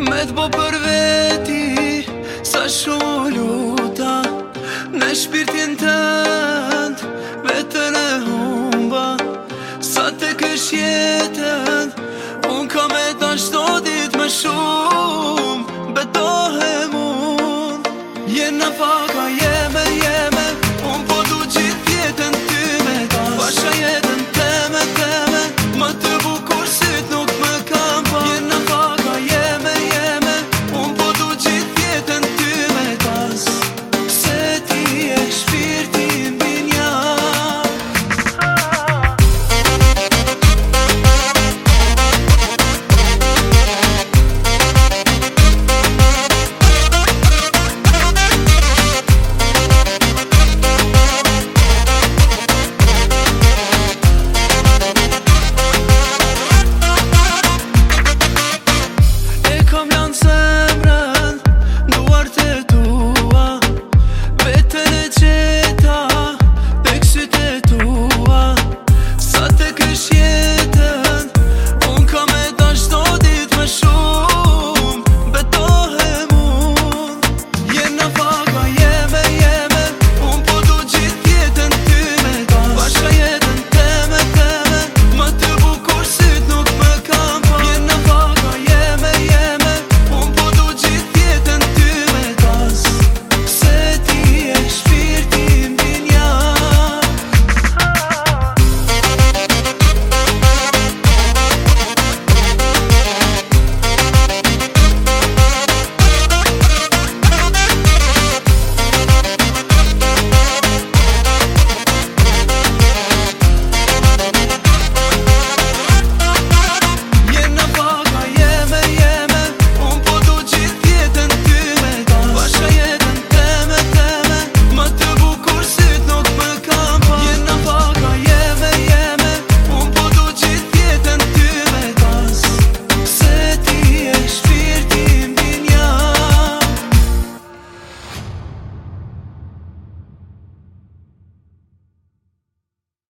Me të bo për veti Sa shumë luta Në shpirtin të ndë Vetën e humba Sa të kësh Unë ka me të ashtodit më shumë